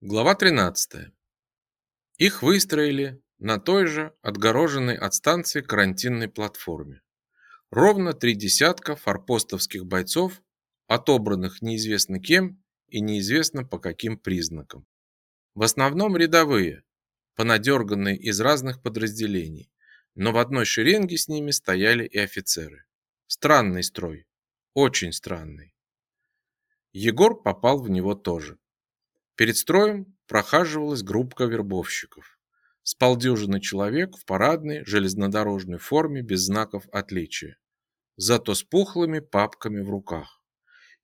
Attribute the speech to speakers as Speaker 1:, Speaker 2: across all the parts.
Speaker 1: Глава 13. Их выстроили на той же отгороженной от станции карантинной платформе. Ровно три десятка форпостовских бойцов, отобранных неизвестно кем и неизвестно по каким признакам. В основном рядовые, понадерганные из разных подразделений, но в одной шеренге с ними стояли и офицеры. Странный строй, очень странный. Егор попал в него тоже. Перед строем прохаживалась группка вербовщиков. С полдюжины человек в парадной железнодорожной форме без знаков отличия. Зато с пухлыми папками в руках.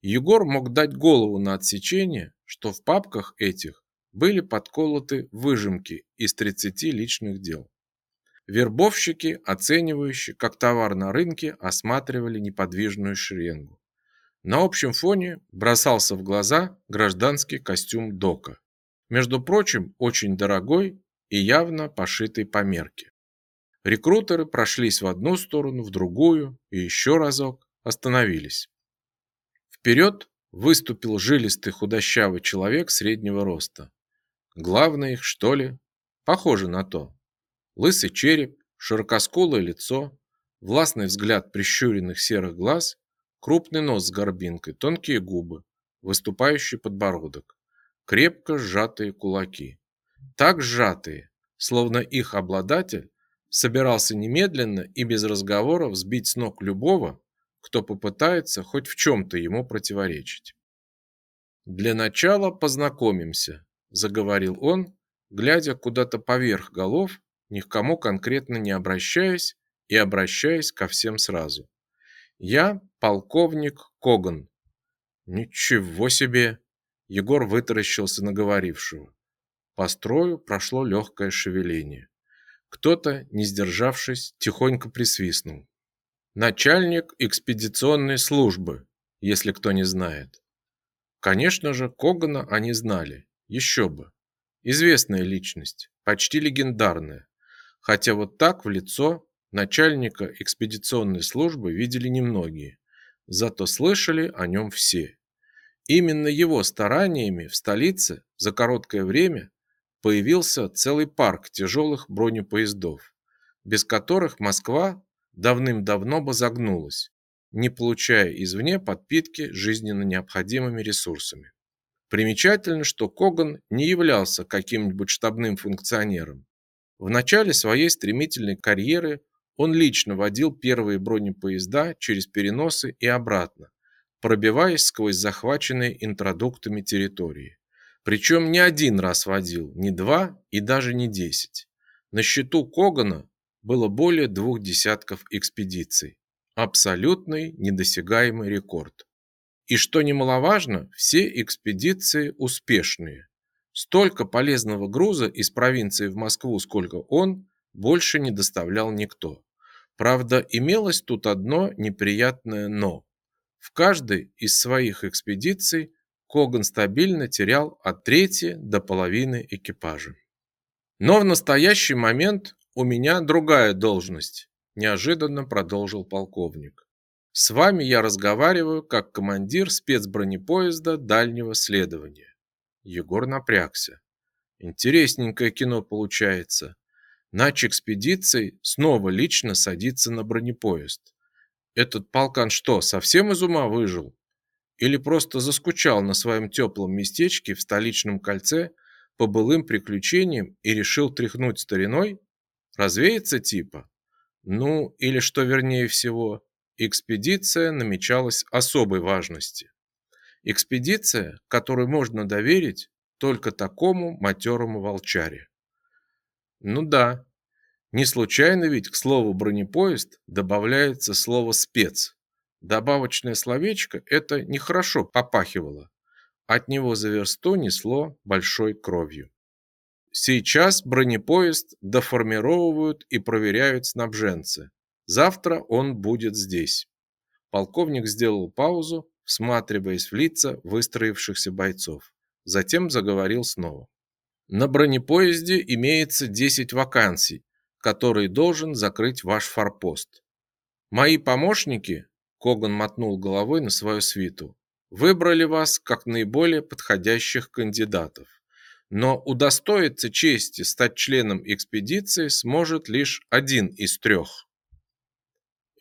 Speaker 1: Егор мог дать голову на отсечение, что в папках этих были подколоты выжимки из 30 личных дел. Вербовщики, оценивающие, как товар на рынке, осматривали неподвижную шеренгу. На общем фоне бросался в глаза гражданский костюм Дока. Между прочим, очень дорогой и явно пошитый по мерке. Рекрутеры прошлись в одну сторону, в другую и еще разок остановились. Вперед выступил жилистый худощавый человек среднего роста. Главное их, что ли? Похоже на то. Лысый череп, широкоскулое лицо, властный взгляд прищуренных серых глаз Крупный нос с горбинкой, тонкие губы, выступающий подбородок, крепко сжатые кулаки. Так сжатые, словно их обладатель собирался немедленно и без разговоров сбить с ног любого, кто попытается хоть в чем-то ему противоречить. «Для начала познакомимся», – заговорил он, глядя куда-то поверх голов, ни к кому конкретно не обращаясь и обращаясь ко всем сразу. Я полковник Коган. Ничего себе! Егор вытаращился на говорившего. По строю прошло легкое шевеление. Кто-то, не сдержавшись, тихонько присвистнул. Начальник экспедиционной службы, если кто не знает. Конечно же, Когана они знали. Еще бы. Известная личность, почти легендарная. Хотя вот так в лицо Начальника экспедиционной службы видели немногие, зато слышали о нем все. Именно его стараниями в столице за короткое время появился целый парк тяжелых бронепоездов, без которых Москва давным-давно бы загнулась, не получая извне подпитки жизненно необходимыми ресурсами. Примечательно, что Коган не являлся каким-нибудь штабным функционером. В начале своей стремительной карьеры он лично водил первые бронепоезда через переносы и обратно, пробиваясь сквозь захваченные интродуктами территории. Причем не один раз водил, не два и даже не десять. На счету Когана было более двух десятков экспедиций. Абсолютный недосягаемый рекорд. И что немаловажно, все экспедиции успешные. Столько полезного груза из провинции в Москву, сколько он, больше не доставлял никто. Правда, имелось тут одно неприятное «но». В каждой из своих экспедиций Коган стабильно терял от трети до половины экипажа. Но в настоящий момент у меня другая должность, неожиданно продолжил полковник. С вами я разговариваю как командир спецбронепоезда дальнего следования. Егор напрягся. Интересненькое кино получается. Нач экспедиции снова лично садится на бронепоезд. Этот полкан что, совсем из ума выжил? Или просто заскучал на своем теплом местечке в столичном кольце по былым приключениям и решил тряхнуть стариной? Развеяться типа? Ну, или что вернее всего, экспедиция намечалась особой важности. Экспедиция, которой можно доверить только такому матерому волчаре. Ну да, не случайно ведь к слову бронепоезд добавляется слово спец. Добавочное словечко это нехорошо попахивало. От него за версту несло большой кровью. Сейчас бронепоезд доформировывают и проверяют снабженцы. Завтра он будет здесь. Полковник сделал паузу, всматриваясь в лица выстроившихся бойцов. Затем заговорил снова. На бронепоезде имеется 10 вакансий, которые должен закрыть ваш форпост. Мои помощники, Коган мотнул головой на свою свиту, выбрали вас как наиболее подходящих кандидатов. но удостоиться чести стать членом экспедиции сможет лишь один из трех.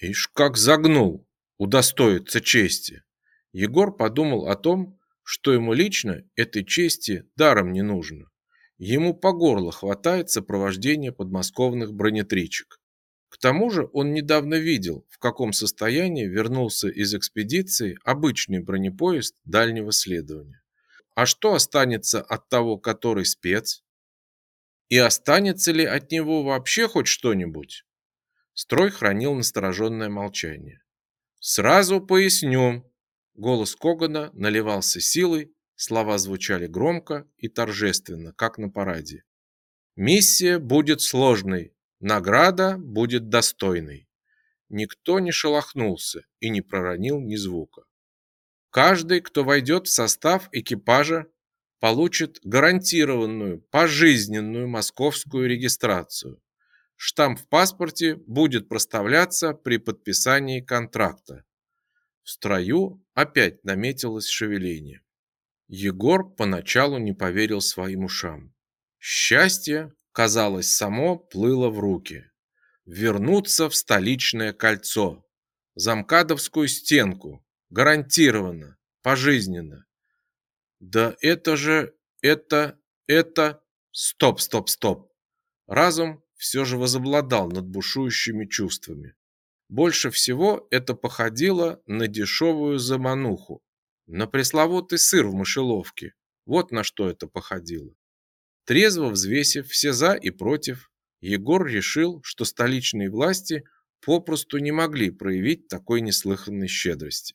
Speaker 1: Ишь, как загнул, удостоиться чести. Егор подумал о том, что ему лично этой чести даром не нужно. Ему по горло хватает сопровождения подмосковных бронетричек. К тому же он недавно видел, в каком состоянии вернулся из экспедиции обычный бронепоезд дальнего следования. А что останется от того, который спец? И останется ли от него вообще хоть что-нибудь? Строй хранил настороженное молчание. Сразу поясню. Голос Когана наливался силой, слова звучали громко и торжественно, как на параде. Миссия будет сложной, награда будет достойной. Никто не шелохнулся и не проронил ни звука. Каждый, кто войдет в состав экипажа, получит гарантированную пожизненную московскую регистрацию. Штамп в паспорте будет проставляться при подписании контракта. В строю опять наметилось шевеление. Егор поначалу не поверил своим ушам. Счастье, казалось, само плыло в руки. Вернуться в столичное кольцо, замкадовскую стенку, Гарантированно, пожизненно. Да это же, это, это... Стоп, стоп, стоп. Разум все же возобладал над бушующими чувствами. Больше всего это походило на дешевую замануху, на пресловутый сыр в мышеловке. Вот на что это походило. Трезво взвесив все за и против, Егор решил, что столичные власти попросту не могли проявить такой неслыханной щедрости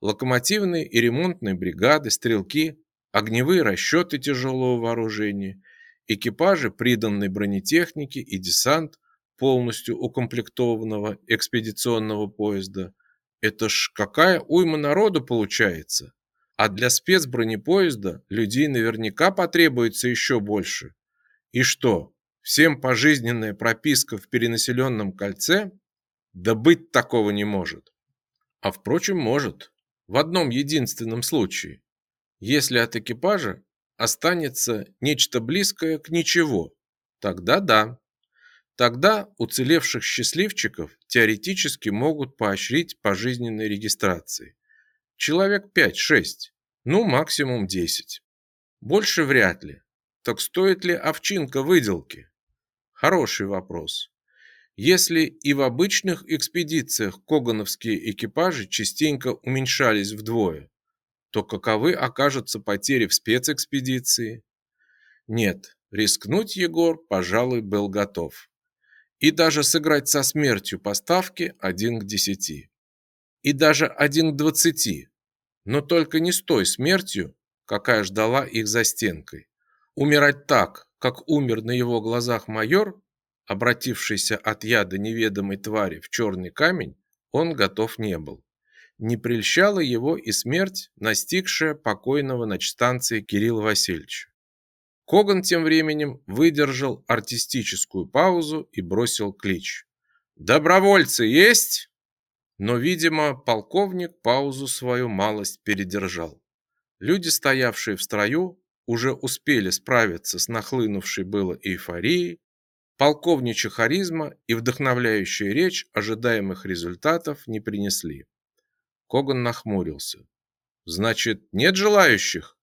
Speaker 1: локомотивные и ремонтные бригады, стрелки, огневые расчеты тяжелого вооружения, экипажи приданной бронетехники и десант полностью укомплектованного экспедиционного поезда. Это ж какая уйма народу получается. А для спецбронепоезда людей наверняка потребуется еще больше. И что, всем пожизненная прописка в перенаселенном кольце? Да быть такого не может. А впрочем, может в одном единственном случае. Если от экипажа останется нечто близкое к ничего, тогда да. Тогда уцелевших счастливчиков теоретически могут поощрить пожизненной регистрацией. Человек 5-6, ну максимум 10. Больше вряд ли. Так стоит ли овчинка выделки? Хороший вопрос. Если и в обычных экспедициях когановские экипажи частенько уменьшались вдвое, то каковы окажутся потери в спецэкспедиции? Нет, рискнуть Егор, пожалуй, был готов. И даже сыграть со смертью поставки один к десяти. И даже один к двадцати. Но только не с той смертью, какая ждала их за стенкой. Умирать так, как умер на его глазах майор, обратившийся от яда неведомой твари в черный камень, он готов не был. Не прельщала его и смерть, настигшая покойного на Кирилла Васильевича. Коган тем временем выдержал артистическую паузу и бросил клич. «Добровольцы есть?» Но, видимо, полковник паузу свою малость передержал. Люди, стоявшие в строю, уже успели справиться с нахлынувшей было эйфорией Полковничья харизма и вдохновляющая речь ожидаемых результатов не принесли. Коган нахмурился. Значит, нет желающих?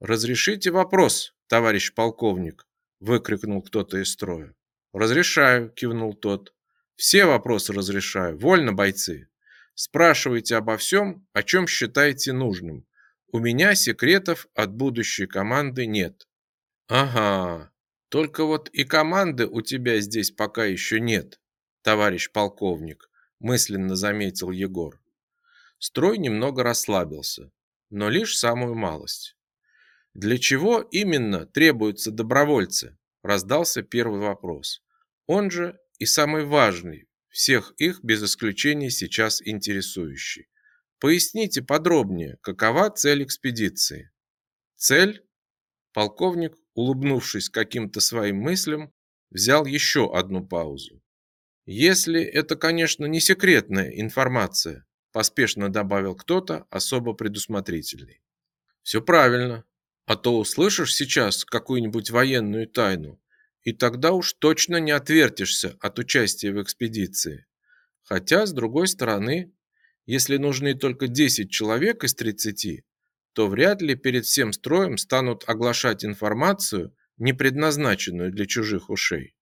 Speaker 1: Разрешите вопрос, товарищ полковник, выкрикнул кто-то из строя. Разрешаю, кивнул тот. Все вопросы разрешаю. Вольно, бойцы. Спрашивайте обо всем, о чем считаете нужным. У меня секретов от будущей команды нет. Ага, только вот и команды у тебя здесь пока еще нет, товарищ полковник, мысленно заметил Егор. Строй немного расслабился, но лишь самую малость. Для чего именно требуются добровольцы? раздался первый вопрос. Он же и самый важный, всех их без исключения сейчас интересующий. Поясните подробнее, какова цель экспедиции? Цель? Полковник улыбнувшись каким-то своим мыслям, взял еще одну паузу. Если это, конечно, не секретная информация, поспешно добавил кто-то особо предусмотрительный. Все правильно. А то услышишь сейчас какую-нибудь военную тайну, и тогда уж точно не отвертишься от участия в экспедиции. Хотя, с другой стороны, если нужны только 10 человек из 30, то вряд ли перед всем строем станут оглашать информацию, не предназначенную для чужих ушей.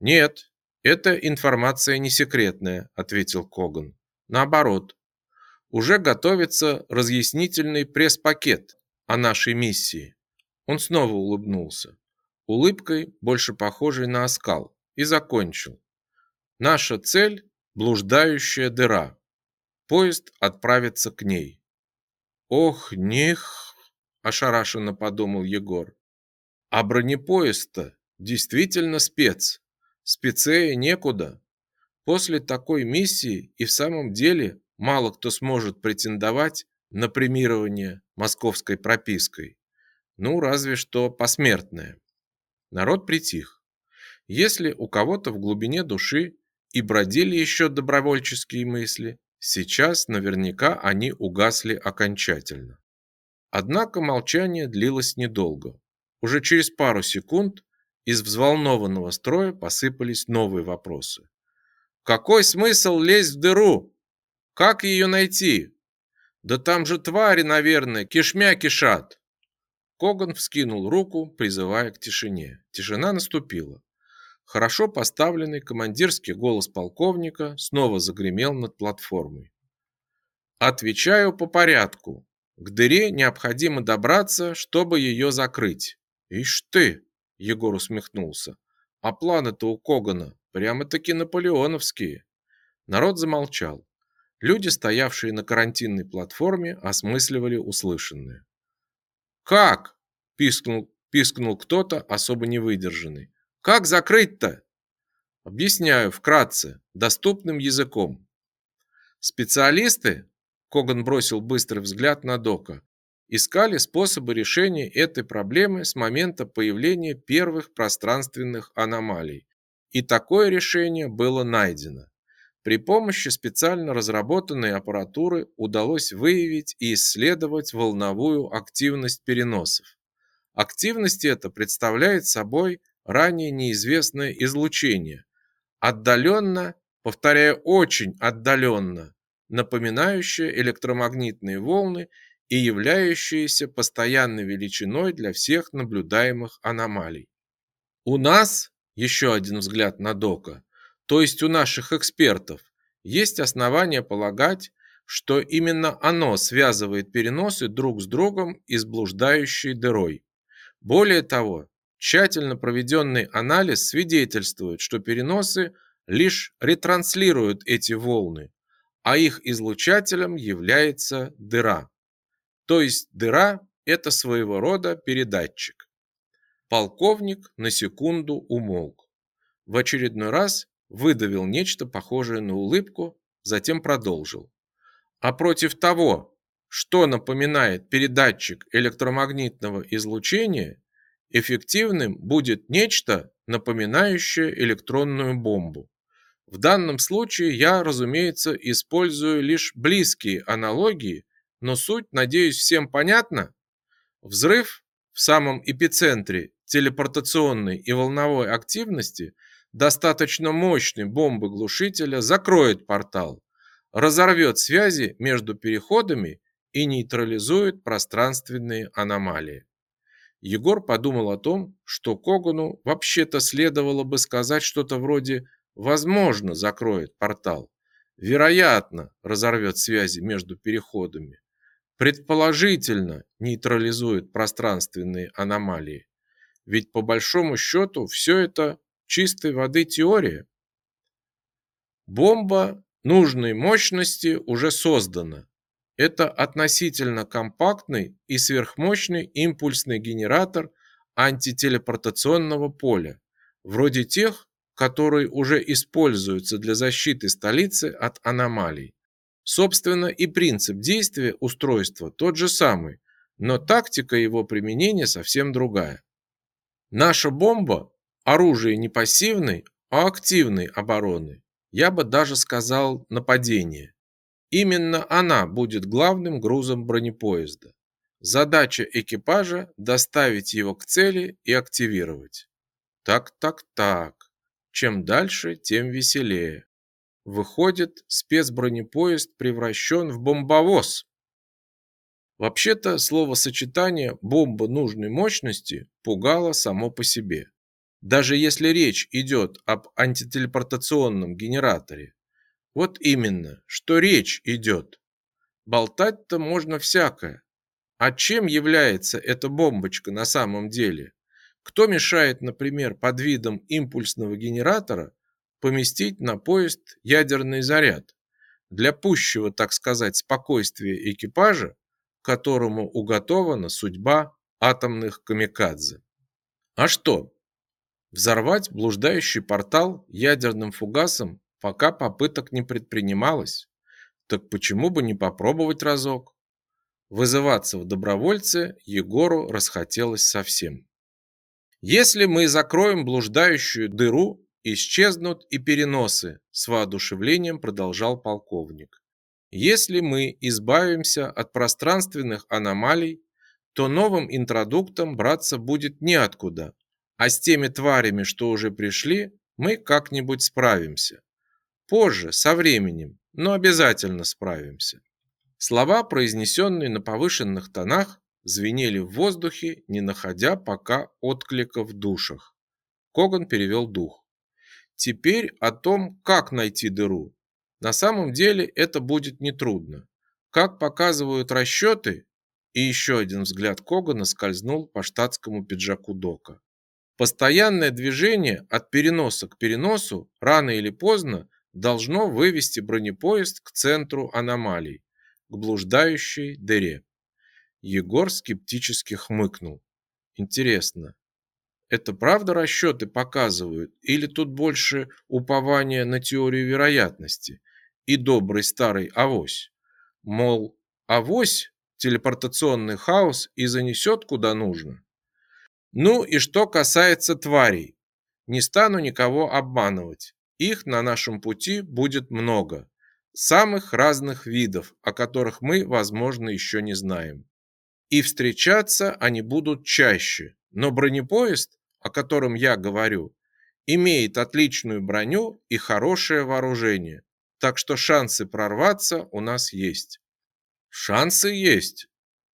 Speaker 1: Нет, эта информация не секретная, ответил Коган. Наоборот, уже готовится разъяснительный пресс-пакет о нашей миссии. Он снова улыбнулся, улыбкой, больше похожей на оскал, и закончил. Наша цель блуждающая дыра. Поезд отправится к ней. Ох, них, ошарашенно подумал Егор. А бронепоезд-то действительно спец. Спецее некуда. После такой миссии и в самом деле мало кто сможет претендовать на премирование московской пропиской. Ну, разве что посмертное. Народ притих. Если у кого-то в глубине души и бродили еще добровольческие мысли, сейчас наверняка они угасли окончательно. Однако молчание длилось недолго. Уже через пару секунд из взволнованного строя посыпались новые вопросы. Какой смысл лезть в дыру? Как ее найти? Да там же твари, наверное, кишмя кишат. Коган вскинул руку, призывая к тишине. Тишина наступила. Хорошо поставленный командирский голос полковника снова загремел над платформой. Отвечаю по порядку. К дыре необходимо добраться, чтобы ее закрыть. Ишь ты, Егор усмехнулся. А планы-то у Когана прямо-таки наполеоновские. Народ замолчал. Люди, стоявшие на карантинной платформе, осмысливали услышанное. «Как?» – пискнул, пискнул кто-то, особо невыдержанный. Как закрыть-то? Объясняю вкратце, доступным языком. Специалисты, Коган бросил быстрый взгляд на Дока, искали способы решения этой проблемы с момента появления первых пространственных аномалий. И такое решение было найдено. При помощи специально разработанной аппаратуры удалось выявить и исследовать волновую активность переносов. Активность эта представляет собой ранее неизвестное излучение, отдаленно, повторяю, очень отдаленно, напоминающее электромагнитные волны и являющееся постоянной величиной для всех наблюдаемых аномалий. У нас, еще один взгляд на Дока, то есть у наших экспертов, есть основания полагать, что именно оно связывает переносы друг с другом и с блуждающей дырой. Более того, Тщательно проведенный анализ свидетельствует, что переносы лишь ретранслируют эти волны, а их излучателем является дыра. То есть дыра – это своего рода передатчик. Полковник на секунду умолк. В очередной раз выдавил нечто похожее на улыбку, затем продолжил. А против того, что напоминает передатчик электромагнитного излучения, Эффективным будет нечто, напоминающее электронную бомбу. В данном случае я, разумеется, использую лишь близкие аналогии, но суть, надеюсь, всем понятна. Взрыв в самом эпицентре телепортационной и волновой активности достаточно мощной бомбы-глушителя закроет портал, разорвет связи между переходами и нейтрализует пространственные аномалии. Егор подумал о том, что Когану вообще-то следовало бы сказать что-то вроде «возможно, закроет портал», «вероятно, разорвет связи между переходами», «предположительно нейтрализует пространственные аномалии». Ведь по большому счету все это чистой воды теория. Бомба нужной мощности уже создана, это относительно компактный и сверхмощный импульсный генератор антителепортационного поля, вроде тех, которые уже используются для защиты столицы от аномалий. Собственно, и принцип действия устройства тот же самый, но тактика его применения совсем другая. Наша бомба – оружие не пассивной, а активной обороны. Я бы даже сказал нападения. Именно она будет главным грузом бронепоезда. Задача экипажа – доставить его к цели и активировать. Так, так, так. Чем дальше, тем веселее. Выходит, спецбронепоезд превращен в бомбовоз. Вообще-то словосочетание «бомба нужной мощности» пугало само по себе. Даже если речь идет об антителепортационном генераторе. Вот именно, что речь идет. Болтать-то можно всякое. А чем является эта бомбочка на самом деле? Кто мешает, например, под видом импульсного генератора поместить на поезд ядерный заряд? Для пущего, так сказать, спокойствия экипажа которому уготована судьба атомных камикадзе. А что? Взорвать блуждающий портал ядерным фугасом пока попыток не предпринималось. Так почему бы не попробовать разок? Вызываться в добровольцы Егору расхотелось совсем. Если мы закроем блуждающую дыру, исчезнут и переносы, с воодушевлением продолжал полковник. Если мы избавимся от пространственных аномалий, то новым интродуктом браться будет неоткуда, а с теми тварями, что уже пришли, мы как-нибудь справимся. Позже, со временем, но обязательно справимся. Слова, произнесенные на повышенных тонах, звенели в воздухе, не находя пока отклика в душах. Коган перевел дух. Теперь о том, как найти дыру, на самом деле это будет нетрудно. Как показывают расчеты, и еще один взгляд Когана скользнул по штатскому пиджаку Дока. Постоянное движение от переноса к переносу рано или поздно должно вывести бронепоезд к центру аномалий, к блуждающей дыре. Егор скептически хмыкнул. Интересно, это правда расчеты показывают или тут больше упование на теорию вероятности? и добрый старый авось. Мол, авось телепортационный хаос и занесет куда нужно. Ну и что касается тварей. Не стану никого обманывать. Их на нашем пути будет много. Самых разных видов, о которых мы, возможно, еще не знаем. И встречаться они будут чаще. Но бронепоезд, о котором я говорю, имеет отличную броню и хорошее вооружение. Так что шансы прорваться у нас есть. Шансы есть.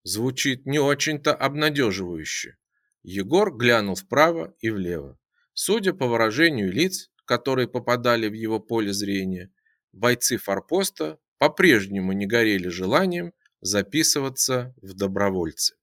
Speaker 1: Звучит не очень-то обнадеживающе. Егор глянул вправо и влево. Судя по выражению лиц, которые попадали в его поле зрения, бойцы форпоста по-прежнему не горели желанием записываться в добровольцы.